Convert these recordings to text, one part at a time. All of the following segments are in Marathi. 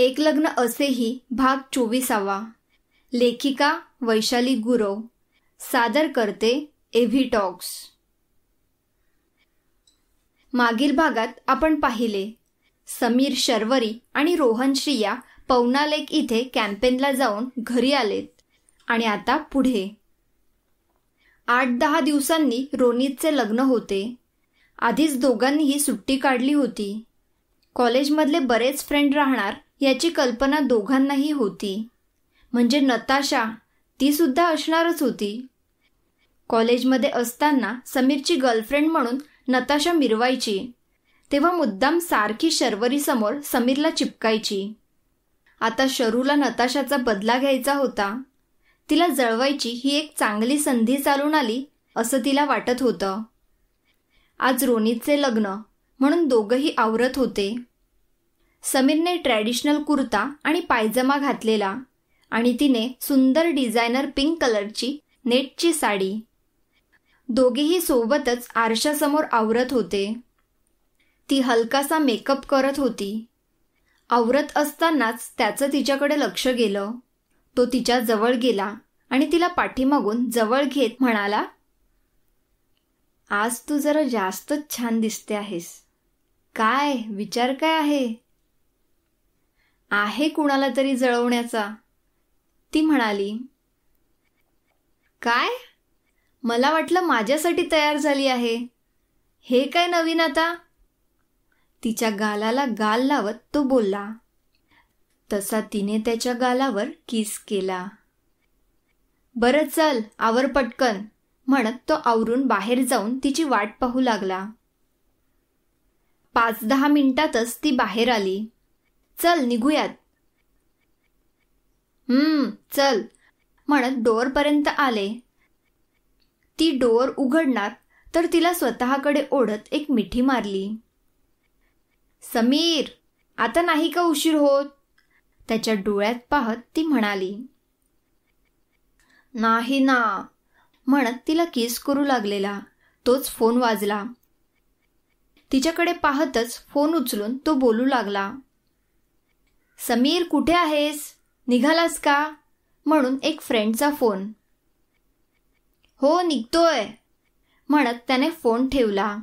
एक लग्न असेही भाग चोवीसावा. लेखिका वैशाली गुरव. सादर करते एव्ही टॉक्स. मागील भागात आपण पाहिले. समीर शर्वरी आणि रोहन श्रिया पवनालेक इथे कॅम्पेनला जाऊन घरी आलेत. आणि आता पुढे. आठ दहा दिवसांनी रोनितचे लग्न होते. आधीच दोघांनीही सुट्टी काढली होती. कॉलेजमधले बरेच फ्रेंड राहणार याची कल्पना दोघांनाही होती. म्हणजे नताशा ती सुद्धा असणारच होती. कॉलेजमध्ये असताना समीरची गर्लफ्रेंड म्हणून नताशा मिरवायची. तेव्हा मुद्दाम सारखी शर्वरीसमोर समीरला चिपकायची. आता शरूला नताशाचा बदला घ्यायचा होता. तिला जळवायची ही एक चांगली संधी चालून आली असं तिला वाटत होतं. आज रोनीतचे लग्न म्हणून दोघंही आवरत होते. समीरने ट्रॅडिशनल कुर्ता आणि पायजमा घातलेला आणि तिने सुंदर डिझायनर पिंक कलरची नेटची साडी. दोघेही सोबतच आरशासमोर आवरत होते. ती हलकासा मेकअप करत होती. आवरत असतानाच त्याचं तिच्याकडे लक्ष गेलं. तो तिच्या जवळ गेला आणि तिला पाठीमागून जवळ घेत म्हणाला आज तू जरा जास्तच छान दिसते आहेस. काय? विचार काय आहे? आहे कुणाला तरी जळवण्याचा? ती म्हणाली काय? मला वाटलं माझ्यासाठी तयार झाली आहे. हे काय नवीन आता? तिच्या गालाला गाल लावत तो बोलला. तसा तिने त्याच्या गालावर किस केला. बरं चल आवर पटकन म्हणत तो आवरून बाहेर जाऊन तिची वाट पाहू लागला. पाच दहा मिनिटातच ती बाहेर आली. चल निघूयात. हम्म चल म्हणत डोअरपर्यंत आले. ती डोअर उघडणार तर तिला स्वतःकडे ओढत एक मिठी मारली. समीर आता नाही का उशीर होत? त्याच्या डोळ्यात पाहत ती म्हणाली. नाही ना म्हणत तिला किस करू लागलेला तोच फोन वाजला. तिच्याकडे पाहतच फोन उचलून तो बोलू लागला. समीर कुठे आहेस? निघालास का? म्हणून एक फ्रेंडचा फोन हो निघतोय. म्हणत त्याने फोन ठेवला.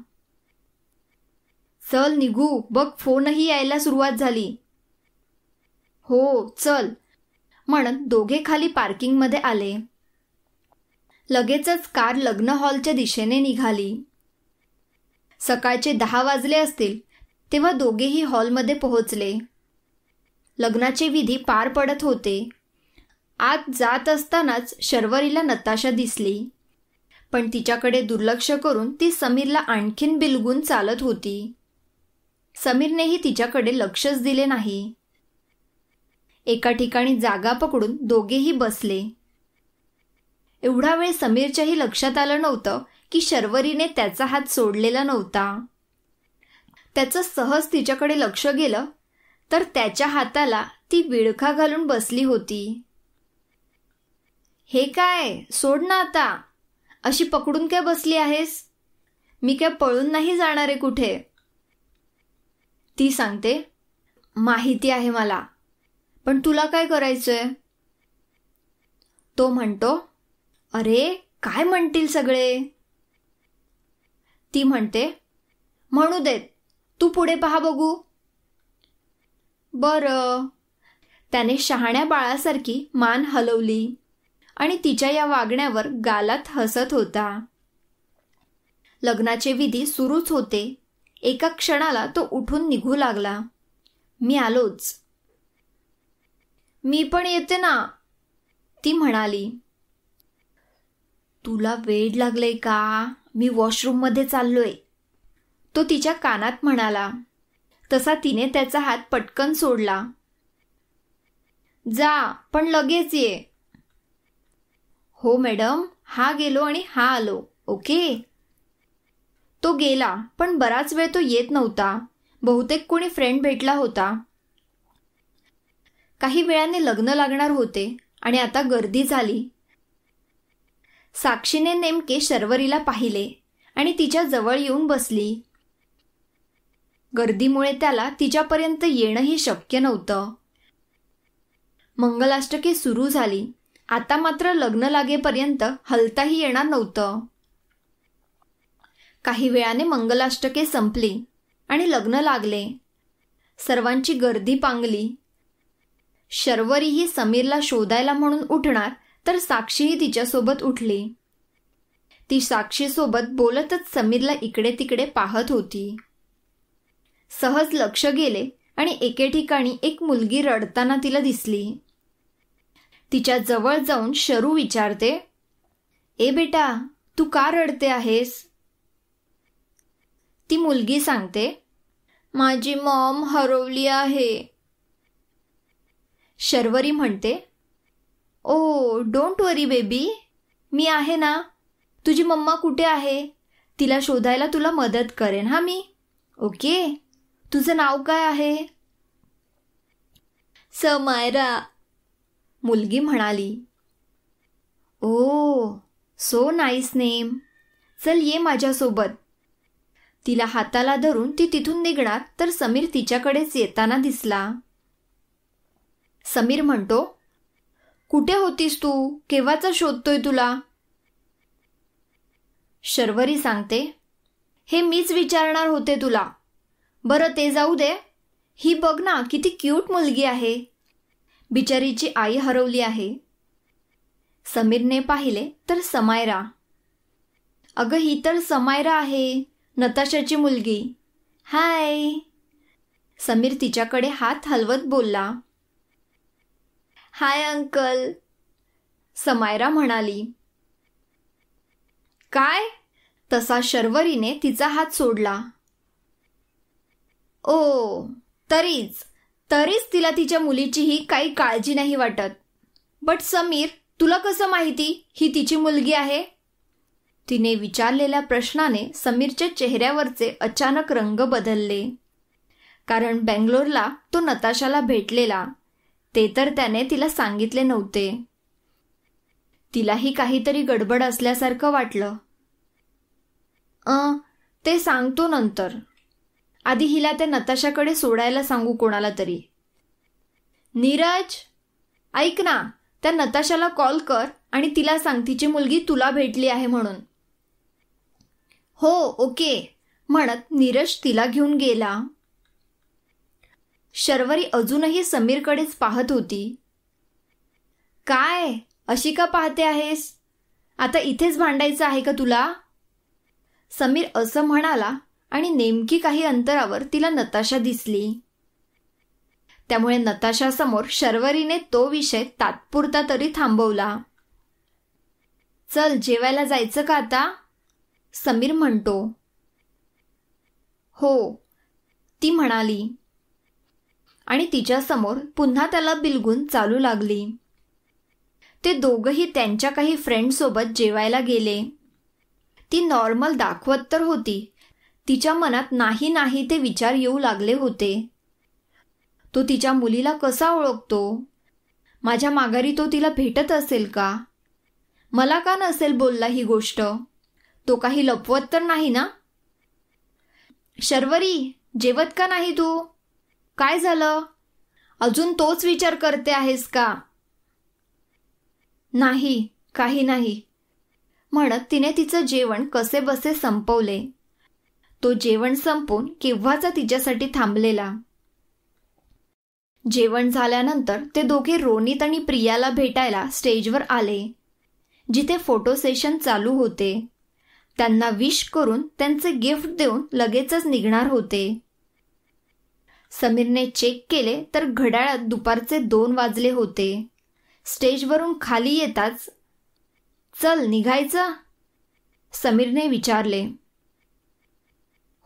चल निघू. बघ फोनही यायला सुरुवात झाली. हो चल. म्हणत दोघे खाली पार्किंगमध्ये आले. लगेचच कार लग्न हॉलच्या दिशेने निघाली. सकाळचे दहा वाजले असतील तेव्हा दोघेही हॉलमध्ये पोहोचले. लग्नाचे विधी पार पडत होते. आत जात असतानाच शर्वरीला नताशा दिसली. पण तिच्याकडे दुर्लक्ष करून ती समीरला आणखीन बिलगून चालत होती. समीरनेही तिच्याकडे लक्षच दिले नाही. एका ठिकाणी जागा पकडून दोघेही बसले. एवढा वेळ समीरच्याही लक्षात आलं नव्हतं की शर्वरीने त्याचा हात सोडलेला नव्हता. त्याचं सहज तिच्याकडे लक्ष गेलं तर त्याच्या हाताला ती विळखा घालून बसली होती. हे काय? सोड ना आता. अशी पकडून काय बसली आहेस? मी काय पळून नाही जाणार आहे कुठे? ती सांगते माहिती आहे मला. पण तुला काय करायचंय? तो म्हणतो अरे काय म्हणतील सगळे? ती म्हणते म्हणू देत. तू पुढे पहा बघू. बर. त्याने शहाण्या बाळासारखी मान हलवली आणि तिच्या या वागण्यावर गालात हसत होता. लग्नाचे विधी सुरूच होते. एका क्षणाला तो उठून निघू लागला. मी आलोच. मी पण येते ना. ती म्हणाली. तुला वेळ लागलंय का? मी वॉशरूममध्ये चाललोय. तो तिच्या कानात म्हणाला. तसा तिने त्याचा हात पटकन सोडला. जा पण लगेच ये. हो मॅडम. हा गेलो आणि हा आलो. ओके. तो गेला पण बराच वेळ तो येत नव्हता. बहुतेक कोणी फ्रेंड भेटला होता. काही वेळाने लग्न लागणार होते आणि आता गर्दी झाली. साक्षीने नेमके शर्वरीला पाहिले आणि तिच्या जवळ येऊन बसली. गर्दीमुळे त्याला तिच्यापर्यंत येणंही शक्य नव्हतं. मंगलाष्टके सुरू झाली. आता मात्र लग्न लागेपर्यंत हलताही येणार नव्हतं. काही वेळाने मंगलाष्टके संपली आणि लग्न लागले. सर्वांची गर्दी पांगली. शर्वरीही समीरला शोधायला म्हणून उठणार तर साक्षीही तिच्यासोबत उठली. ती साक्षीसोबत बोलतच समीरला इकडे तिकडे पाहत होती. सहज लक्ष गेले आणि एके ठिकाणी एक मुलगी रडताना तिला दिसली. तिच्या जवळ जाऊन शरू विचारते ए बेटा तू का रडते आहेस? ती मुलगी सांगते माझी मॉम हरवली आहे. शर्वरी म्हणते ओ डोंट वरी बेबी मी आहे ना? तुझी मम्मा कुठे आहे? तिला शोधायला तुला मदत करेन हा मी. ओके? तुझं नाव काय आहे? समायरा मुलगी म्हणाली. ओ सो नाईस नेम चल ये माझ्यासोबत. तिला हाताला धरून ती तिथून निघणार तर समीर तिच्याकडेच येताना दिसला. समीर म्हणतो कुठे होतीस तू? केव्हाचा शोधतोय तुला? शर्वरी सांगते हे मीच विचारणार होते तुला. बरं ते जाऊ दे. ही बघ ना किती क्यूट मुलगी आहे. बिचारीची आई हरवली आहे. समीरने पाहिले तर समायरा. अगं ही तर समायरा आहे नताशाची मुलगी. हाय. समीर तिच्याकडे हात हलवत बोलला. Hi uncle. समायरा म्हणाली. काय? तसा शर्वरीने तिचा हात सोडला. ओ तरीच तरीच तिला तिच्या मुलीचीही काही काळजी नाही वाटत. बट समीर तुला कसं माहिती? ही तिची मुलगी आहे? तिने विचारलेल्या प्रश्नाने समीरच्या चेहऱ्यावरचे अचानक रंग बदलले. कारण बेंगलोरला तो नताशाला भेटलेला. ते तर त्याने तिला सांगितले नव्हते. तिलाही काहीतरी गडबड असल्यासारखं वाटलं. अ ते सांगतो नंतर. आधी हिला त्या नताशाकडे सोडायला सांगू कोणाला तरी. नीरज ऐक ना त्या नताशाला कॉल कर आणि तिला सांग तिची मुलगी तुला भेटली आहे म्हणून. हो ओके म्हणत नीरज तिला घेऊन गेला. शर्वरी अजूनही समीरकडेच पाहत होती. काय अशी का पाहते आहेस? आता इथेच भांडायचं आहे का तुला? समीर असं म्हणाला आणि नेमकी काही अंतरावर तिला नताशा दिसली. त्यामुळे नताशासमोर शर्वरीने तो विषय तात्पुरता तरी थांबवला. चल जेवायला जायचं का आता? समीर म्हणतो. हो ती म्हणाली. आणि तिच्यासमोर पुन्हा त्याला बिलगून चालू लागली. ते दोघही त्यांच्या काही फ्रेंडसोबत जेवायला गेले. ती नॉर्मल दाखवत तर होती तिच्या मनात नाही नाही ते विचार येऊ लागले होते. तो तिच्या मुलीला कसा ओळखतो? माझ्या माघारी तो तिला भेटत असेल का? मला का नसेल बोलला ही गोष्ट? तो काही लपवत तर नाही ना? शर्वरी जेवत का नाही तू? काय झालं? अजून तोच विचार करते आहेस का? नाही काही नाही. म्हणत तिने तिचं जेवण कसे बसे संपवले. तो जेवण संपून केव्हाचा तिच्यासाठी थांबलेला? जेवण झाल्यानंतर ते दोघे रोनित आणि प्रियाला भेटायला स्टेजवर आले जिथे फोटो सेशन चालू होते. त्यांना विश करून त्यांचे गिफ्ट देऊन लगेचच निघणार होते. समीरने चेक केले तर घड्याळात दुपारचे दोन वाजले होते. स्टेजवरून खाली येताच चल निघायचं? समीरने विचारले.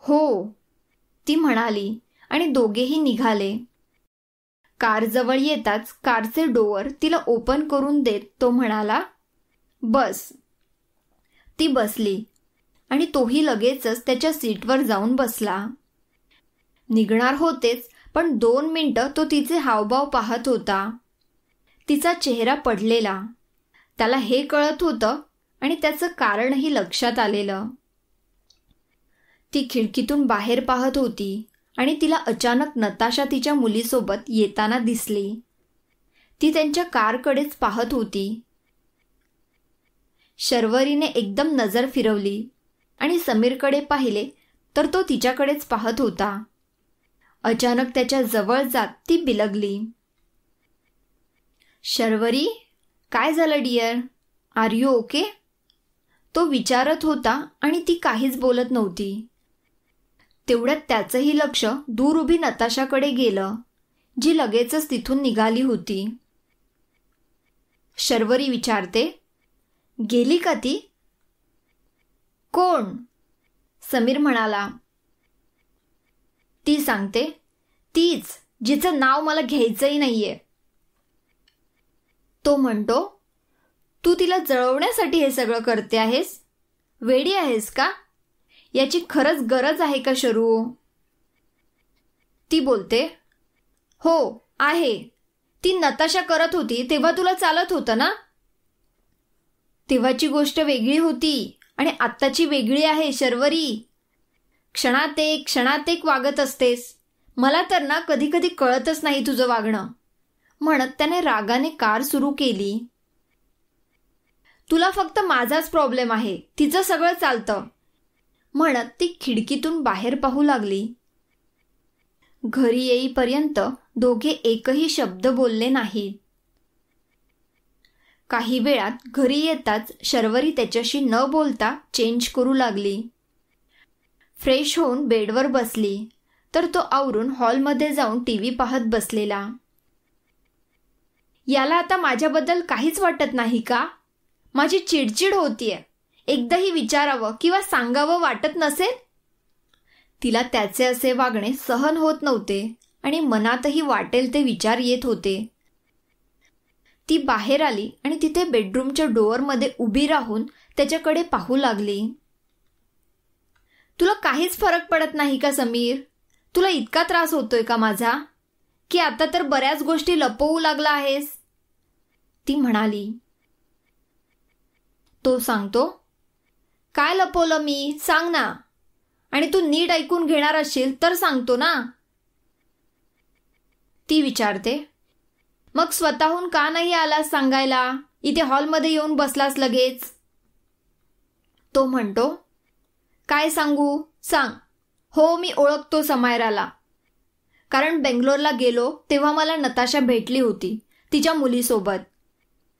हो. ती म्हणाली आणि दोघेही निघाले. कारजवळ येताच कारचे डोअर तिला ओपन करून देत तो म्हणाला बस. ती बसली आणि तोही लगेचच त्याच्या सीटवर जाऊन बसला. निघणार होतेच पण दोन मिनिटं तो तिचे हावभाव पाहत होता. तिचा चेहरा पडलेला. त्याला हे कळत होतं आणि त्याचं कारणही लक्षात आलेलं. ती खिडकीतून बाहेर पाहत होती आणि तिला अचानक नताशा तिच्या मुलीसोबत येताना दिसली. ती त्यांच्या कारकडेच पाहत होती. शर्वरीने एकदम नजर फिरवली आणि समीरकडे पाहिले तर तो तिच्याकडेच पाहत होता. अचानक त्याच्याजवळ जात ती बिलगली. शर्वरी काय झालं डियर आर यू ओके? तो विचारत होता आणि ती काहीच बोलत नव्हती. तेवढ्यात त्याचंही लक्ष दूर उभी नताशाकडे गेलं जी लगेचच तिथून निघाली होती. शर्वरी विचारते गेली का ती? कोण? समीर म्हणाला. ती सांगते तीच जिचं नाव मला घ्यायचंही नाहीये. तो म्हणतो तू तिला जळवण्यासाठी हे सगळं करते आहेस? वेडी आहेस का? याची खरंच गरज आहे का शरू? ती बोलते हो आहे. ती नताशा करत होती तेव्हा तुला चालत होतं ना? तेव्हाची गोष्ट वेगळी होती आणि आत्ताची वेगळी आहे शर्वरी. क्षणात एक क्षणात एक वागत असतेस. मला तर ना कधी कधी कळतच नाही तुझं वागणं. म्हणत त्याने रागाने कार सुरू केली. तुला फक्त माझाच प्रॉब्लेम आहे. तिचं सगळं चालतं. म्हणत ती खिडकीतून बाहेर पाहू लागली. घरी येईपर्यंत दोघे एकही शब्द बोलले नाहीत. काही वेळात घरी येताच शर्वरी त्याच्याशी न बोलता चेंज करू लागली. फ्रेश होऊन बेडवर बसली तर तो आवरून हॉलमध्ये जाऊन टी व्ही पाहत बसलेला. याला आता माझ्याबद्दल काहीच वाटत नाही का? माझी चिडचिड होतीये. एकदाही विचारावं किंवा सांगावं वाटत नसेल? तिला त्याचे असे वागणे सहन होत नव्हते आणि मनातही वाटेल ते विचार येत होते. ती बाहेर आली आणि तिथे बेडरूमच्या डोअरमध्ये उभी राहून त्याच्याकडे पाहू लागली. तुला काहीच फरक पडत नाही का समीर? तुला इतका त्रास होतोय का माझा? की आता तर बऱ्याच गोष्टी लपवू लागला आहेस? ती म्हणाली. तो सांगतो काय लपवलं मी? सांग ना. आणि तू नीट ऐकून घेणार असशील तर सांगतो ना. ती विचारते. मग स्वतःहून का नाही आलास सांगायला? इथे हॉलमध्ये येऊन बसलास लगेच? तो म्हणतो काय सांगू? सांग. हो मी ओळखतो समायराला. कारण बेंगलोरला गेलो तेव्हा मला नताशा भेटली होती तिच्या मुलीसोबत.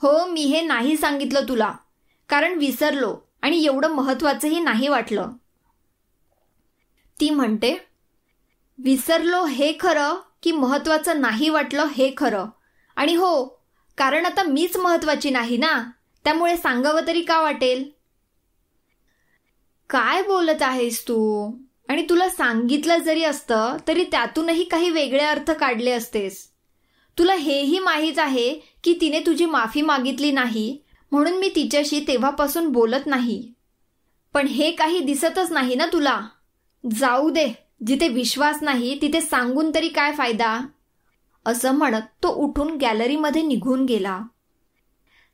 हो मी हे नाही सांगितलं तुला. कारण विसरलो. आणि एवढं महत्वाचंही नाही वाटलं. ती म्हणते विसरलो हे खरं की महत्वाचं नाही वाटलं हे खरं? आणि हो कारण आता मीच महत्वाची नाही ना? त्यामुळे सांगावं तरी का वाटेल? काय बोलत आहेस तू? आणि तुला सांगितलं जरी असतं तरी त्यातूनही काही वेगळे अर्थ काढले असतेस. तुला हेही माहीत आहे की तिने तुझी माफी मागितली नाही म्हणून मी तिच्याशी तेव्हापासून बोलत नाही. पण हे काही दिसतच नाही ना तुला? जाऊ दे. जिथे विश्वास नाही तिथे सांगून तरी काय फायदा? असं म्हणत तो उठून गॅलरीमध्ये निघून गेला.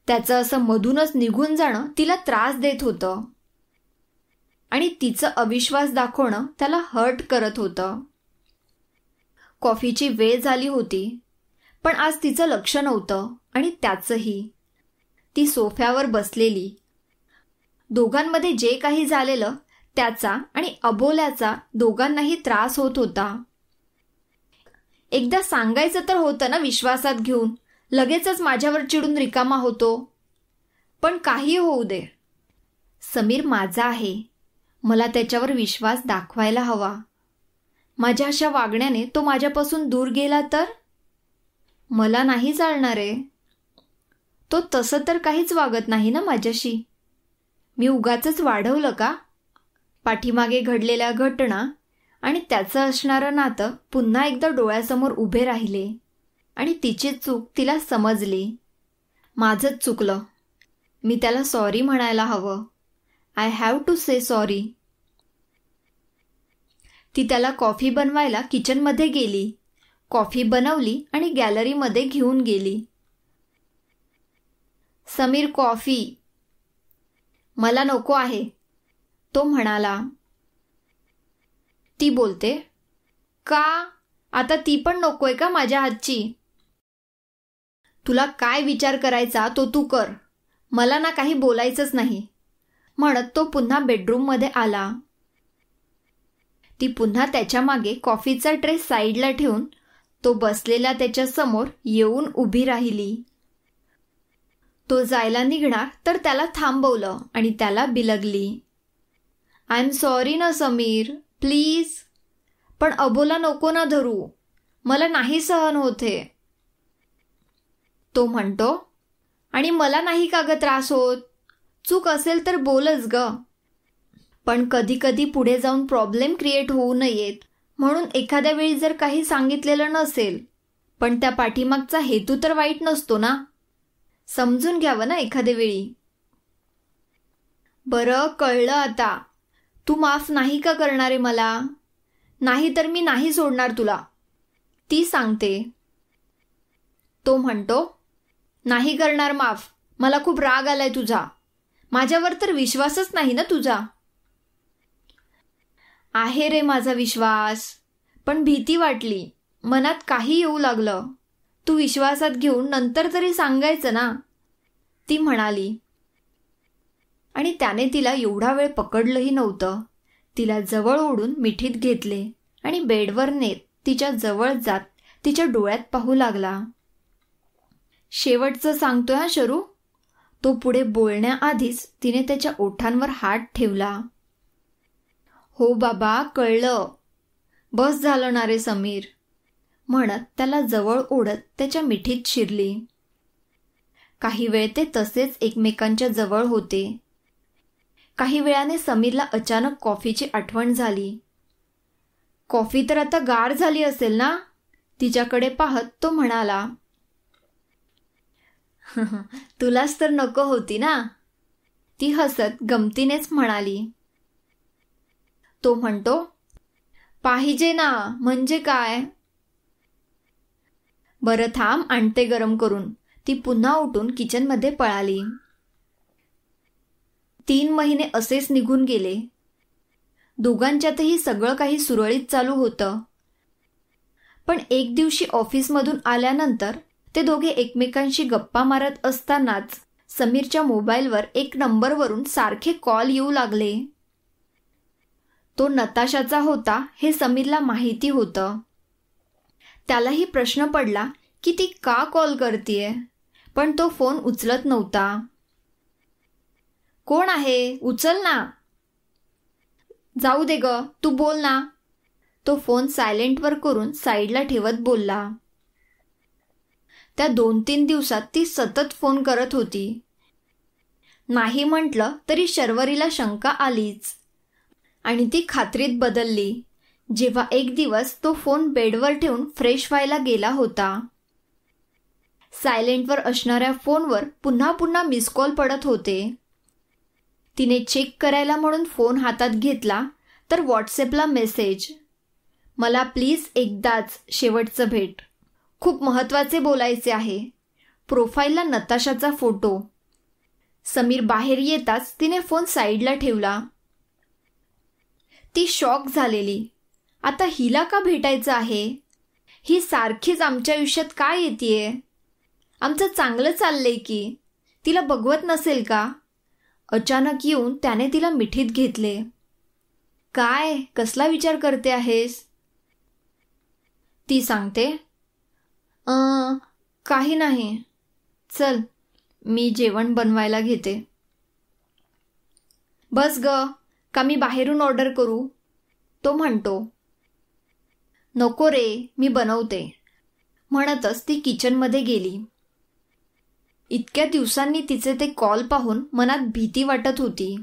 त्याचं असं मधूनच निघून जाणं तिला त्रास देत होतं. आणि तिचं अविश्वास दाखवणं त्याला हर्ट करत होतं. कॉफीची वेळ झाली होती पण आज तिचं लक्ष नव्हतं आणि त्याचंही. ती सोफ्यावर बसलेली. दोघांमध्ये जे काही झालेलं त्याचा आणि अबोल्याचा दोघांनाही त्रास होत होता. एकदा सांगायचं तर होतं ना विश्वासात घेऊन लगेचच माझ्यावर चिडून रिकामा होतो. पण काही होऊ दे. समीर माझा आहे. मला त्याच्यावर विश्वास दाखवायला हवा. माझ्या अशा वागण्याने तो माझ्यापासून दूर गेला तर? मला नाही चालणार आहे. तो तसं तर काहीच वागत नाही ना माझ्याशी. मी उगाच वाढवलं का? पाठीमागे घडलेल्या घटना आणि त्याचं असणारं नातं पुन्हा एकदा डोळ्यासमोर उभे राहिले आणि तिची चूक तिला समजली. माझंच चुकलं. मी त्याला सॉरी म्हणायला हवं. I have to say sorry ती त्याला कॉफी बनवायला किचनमध्ये गेली. कॉफी बनवली आणि गॅलरीमध्ये घेऊन गेली. समीर कॉफी. मला नको आहे तो म्हणाला. ती बोलते का? आता ती पण नकोय का माझ्या हातची? तुला काय विचार करायचा तो तू कर. मला ना काही बोलायचंच नाही. म्हणत तो पुन्हा बेडरूममध्ये आला. ती पुन्हा त्याच्यामागे कॉफीचा ट्रे साईडला ठेवून तो बसलेला त्याच्यासमोर येऊन उभी राहिली. तो जायला निघणार तर त्याला थांबवलं आणि त्याला बिलगली. आय एम सॉरी ना समीर. प्लीज पण अबोला नको ना धरू. मला नाही सहन होते. तो म्हणतो आणि मला नाही का ग त्रास होत? चूक असेल तर बोलच ग. पण कधी कधी पुढे जाऊन प्रॉब्लेम क्रिएट होऊ नयेत. म्हणून एखाद्या वेळी जर काही सांगितलेलं नसेल पण त्या पाठीमागचा हेतू तर वाईट नसतो ना? समजून घ्यावं ना एखाद्या वेळी. बरं कळलं आता. तू माफ नाही का करणारे मला? नाही तर मी नाही सोडणार तुला. ती सांगते. तो म्हणतो नाही करणार माफ. मला खूप राग आलाय तुझा. माझ्यावर तर विश्वासच नाही ना तुझा. आहे रे माझा विश्वास. पण भीती वाटली. मनात काही येऊ लागलं. तू विश्वासात घेऊन नंतर तरी सांगायचं ना? ती म्हणाली. आणि त्याने तिला एवढा वेळ पकडलंही नव्हतं. तिला जवळ ओढून मिठीत घेतले आणि बेडवर नेत तिच्या जवळ जात तिच्या डोळ्यात पाहू लागला. शेवटचं सांगतोय हा शरू? तो पुढे बोलण्याआधीच तिने त्याच्या ओठांवर हात ठेवला. हो बाबा कळलं. बस झालं ना रे समीर. म्हणत त्याला जवळ ओढत त्याच्या मिठीत शिरली. काही वेळ ते तसेच एकमेकांच्या जवळ होते. काही वेळाने समीरला अचानक कॉफीची आठवण झाली. कॉफी तर आता गार झाली असेल ना? तिच्याकडे पाहत तो म्हणाला. तुलाच तर नको होती ना? ती हसत गमतीनेच म्हणाली. तो म्हणतो पाहिजे ना म्हणजे काय? बरं थांब आणते गरम करून. ती पुन्हा उठून किचनमध्ये पळाली. तीन महिने असेच निघून गेले. दोघांच्यातही सगळं काही सुरळीत चालू होतं. पण एक दिवशी ऑफिसमधून आल्यानंतर ते दोघे एकमेकांशी गप्पा मारत असतानाच समीरच्या मोबाईलवर एक नंबरवरून सारखे कॉल येऊ लागले. तो नताशाचा होता हे समीरला माहिती होतं. त्यालाही प्रश्न पडला की ती का कॉल करतीये? पण तो फोन उचलत नव्हता. कोण आहे? उचल ना. जाऊ दे ग तू बोल ना. तो फोन सायलेंटवर करून साईडला ठेवत बोलला. त्या दोन तीन दिवसात ती सतत फोन करत होती. नाही म्हटलं तरी शर्वरीला शंका आलीच आणि ती खात्रीत बदलली. जेव्हा एक दिवस तो फोन बेडवर ठेवून फ्रेश व्हायला गेला होता. सायलेंटवर असणाऱ्या फोनवर पुन्हा पुन्हा मिस कॉल पडत होते. तिने चेक करायला म्हणून फोन हातात घेतला तर व्हॉट्सॲपला मेसेज मला प्लीज एकदाच शेवटचं भेट. खूप महत्त्वाचे बोलायचे आहे. प्रोफाईलला नताशाचा फोटो. समीर बाहेर येताच तिने फोन साईडला ठेवला. ती शॉक झालेली. आता हिला का भेटायचं आहे? ही सारखीच आमच्या आयुष्यात काय येते आमचं चांगलं चाललंय की. तिला बघवत नसेल का? अचानक येऊन त्याने तिला मिठीत घेतले. काय? कसला विचार करते आहेस? ती सांगते काही नाही. चल मी जेवण बनवायला घेते. बस ग का मी बाहेरून ऑर्डर करू? तो म्हणतो. नको रे मी बनवते. म्हणतच ती किचनमध्ये गेली. इतक्या दिवसांनी तिचे ते कॉल पाहून मनात भीती वाटत होती.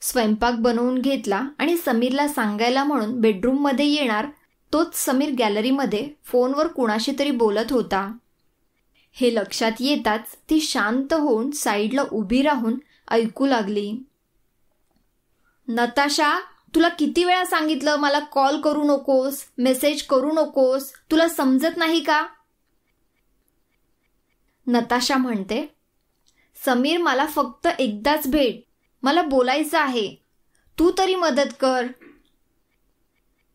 स्वयंपाक बनवून घेतला आणि समीरला सांगायला म्हणून बेडरूममध्ये येणार तोच समीर गॅलरीमध्ये फोनवर कुणाशी तरी बोलत होता. हे लक्षात येताच ती शांत होऊन साईडला उभी राहून ऐकू लागली. नताशा! तुला किती वेळा सांगितलं मला कॉल करू नकोस मेसेज करू नकोस तुला समजत नाही का? नताशा म्हणते समीर मला फक्त एकदाच भेट मला बोलायचं आहे तू तरी मदत कर.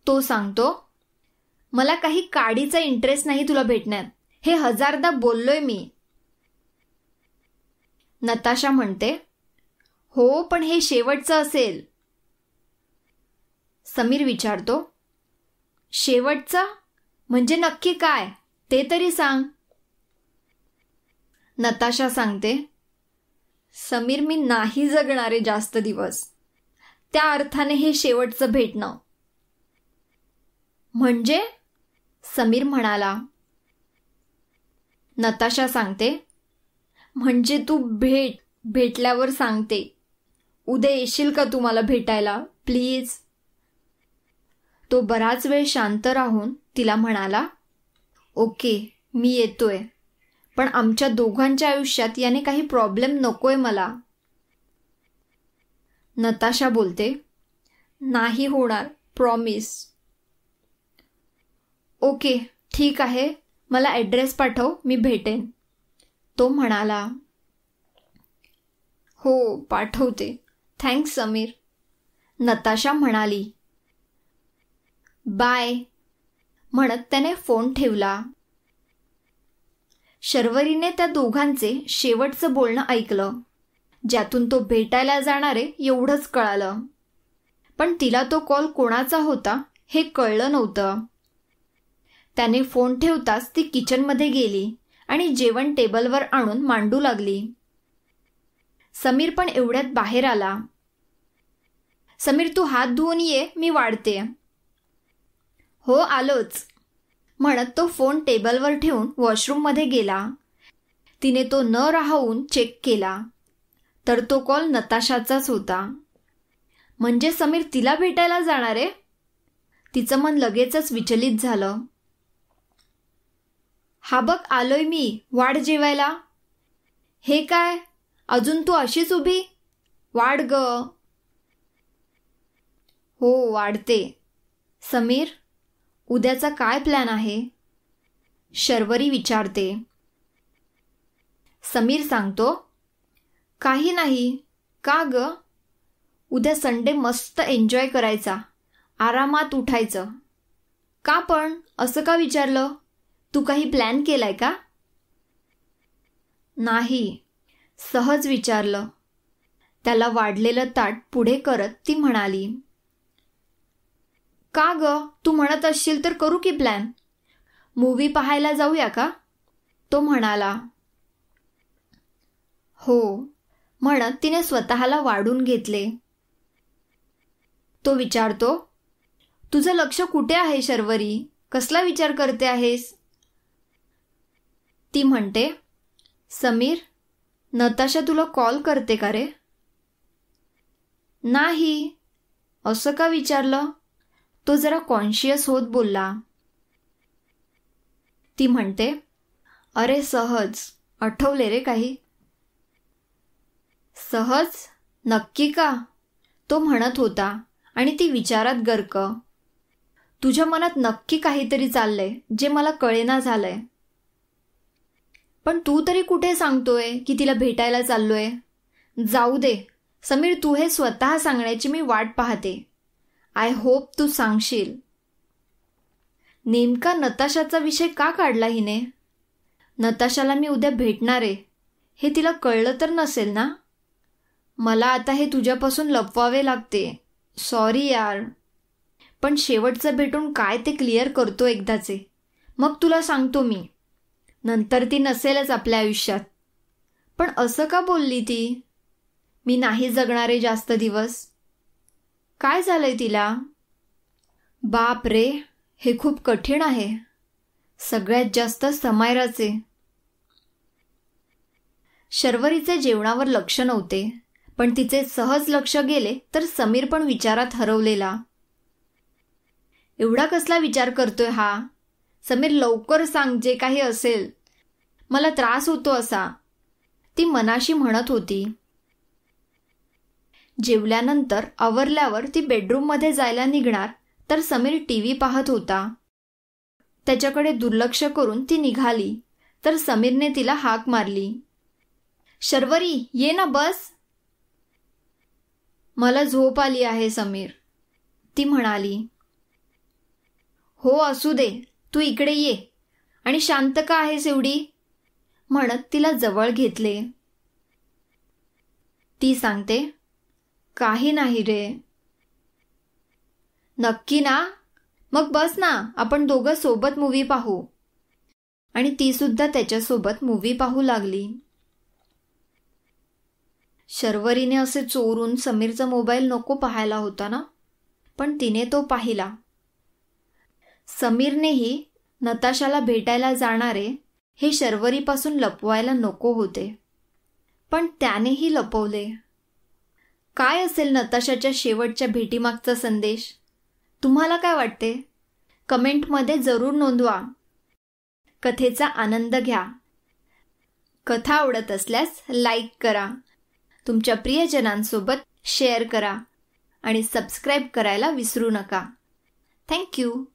तो सांगतो मला काही काडीचा इंटरेस्ट नाही तुला भेटण्यात हे हजारदा बोललोय मी. नताशा म्हणते हो पण हे शेवटचं असेल. समीर विचारतो शेवटचं? म्हणजे नक्की काय? ते तरी सांग. नताशा सांगते समीर मी नाही जगणारे जास्त दिवस. त्या अर्थाने हे शेवटचं भेटणं. म्हणजे? समीर म्हणाला. नताशा सांगते म्हणजे तू भेट भेटल्यावर सांगते. उद्या येशील का तू मला भेटायला? प्लीज. तो बराच वेळ शांत राहून तिला म्हणाला ओके मी येतोय. पण आमच्या दोघांच्या आयुष्यात याने काही प्रॉब्लेम नकोय मला. नताशा बोलते नाही होणार प्रॉमिस. ओके ठीक आहे मला ॲड्रेस पाठव मी भेटेन. तो म्हणाला हो पाठवते. थँक्स समीर. नताशा म्हणाली बाय. म्हणत त्याने फोन ठेवला. शर्वरीने त्या दोघांचे शेवटचं बोलणं ऐकलं. ज्यातून तो भेटायला जाणारे एवढंच कळालं. पण तिला तो कॉल कोणाचा होता हे कळलं नव्हतं. त्याने फोन ठेवताच ती किचनमध्ये गेली आणि जेवण टेबलवर आणून मांडू लागली. समीर पण एवढ्यात बाहेर आला. समीर तू हात धुवून ये मी वाढते. हो आलोच. म्हणत तो फोन टेबलवर ठेवून वॉशरूममध्ये गेला. तिने तो न राहून चेक केला. तर तो कॉल नताशाचाच होता. म्हणजे समीर तिला भेटायला जाणार आहे? तिचं मन लगेचच विचलित झालं. हा बघ आलोय मी. वाढ जेवायला. हे काय? अजून तू अशीच उभी? वाढ ग. हो वाढते. समीर उद्याचा काय प्लॅन आहे? शर्वरी विचारते. समीर सांगतो काही नाही. का ग? उद्या संडे मस्त एन्जॉय करायचा. आरामात उठायचं. का पण? असं का विचारलं? तू काही प्लॅन केलाय का? नाही. सहज विचारलं. त्याला वाढलेलं ताट पुढे करत ती म्हणाली का ग? तू म्हणत असशील तर करू की प्लॅन मूवी पाहायला जाऊया का? तो म्हणाला. हो म्हणत तिने स्वतःला वाढून घेतले. तो विचारतो तुझं लक्ष कुठे आहे शर्वरी? कसला विचार करते आहेस? ती म्हणते समीर नताशा तुला कॉल करते का रे? नाही. असं का विचारलं? तो जरा कॉन्शियस होत बोलला. ती म्हणते अरे सहज आठवले रे काही. सहज? नक्की का? तो म्हणत होता आणि ती विचारात गर्क. तुझ्या मनात नक्की काहीतरी चाललंय जे मला कळेना झालंय. पण तू तरी कुठे सांगतोय की तिला भेटायला चाललोय? जाऊ दे समीर तू हे स्वतः सांगण्याची मी वाट पाहते. आय होप तू सांगशील. नेमका नताशाचा विषय का काढला हिने? नताशाला मी उद्या भेटणार आहे. हे तिला कळलं तर नसेल ना? मला आता हे तुझ्यापासून लपवावे लागते. सॉरी यार. पण शेवटचं भेटून काय ते क्लिअर करतो एकदाचे. मग तुला सांगतो मी. नंतर ती नसेलच आपल्या आयुष्यात. पण असं का बोलली ती? मी नाही जगणारे जास्त दिवस. काय झालंय तिला? बाप रे हे खूप कठीण आहे. सगळ्यात जास्त समायराचे. शर्वरीचे जेवणावर लक्ष नव्हते पण तिचे सहज लक्ष गेले तर समीर पण विचारात हरवलेला. एवढा कसला विचार करतोय हा? समीर लवकर सांग जे काही असेल. मला त्रास होतो असा. ती मनाशी म्हणत होती. जेवल्यानंतर आवरल्यावर ती बेडरूममध्ये जायला निघणार तर समीर टी व्ही पाहत होता. त्याच्याकडे दुर्लक्ष करून ती निघाली तर समीरने तिला हाक मारली. शर्वरी ये ना बस. मला झोप आली आहे समीर ती म्हणाली. हो असू दे तू इकडे ये. आणि शांत का आहेस एवढी? म्हणत तिला जवळ घेतले. ती सांगते काही नाही रे. नक्की ना? मग बस ना आपण दोघं सोबत मूवी पाहू. आणि ती सुद्धा त्याच्यासोबत मूवी पाहू लागली. शर्वरीने असे चोरून समीरचा मोबाईल नको पाहायला होता ना? पण तिने तो पाहिला. समीरनेही नताशाला भेटायला जाणारे हे शर्वरीपासून लपवायला नको होते. पण त्यानेही लपवले. काय असेल नताशाच्या शेवटच्या भेटीमागचा संदेश? तुम्हाला काय वाटते? कमेंटमध्ये जरूर नोंदवा. कथेचा आनंद घ्या. कथा आवडत असल्यास लाईक करा. तुमच्या प्रियजनांसोबत शेअर करा. आणि सबस्क्राईब करायला विसरू नका. थँक्यू.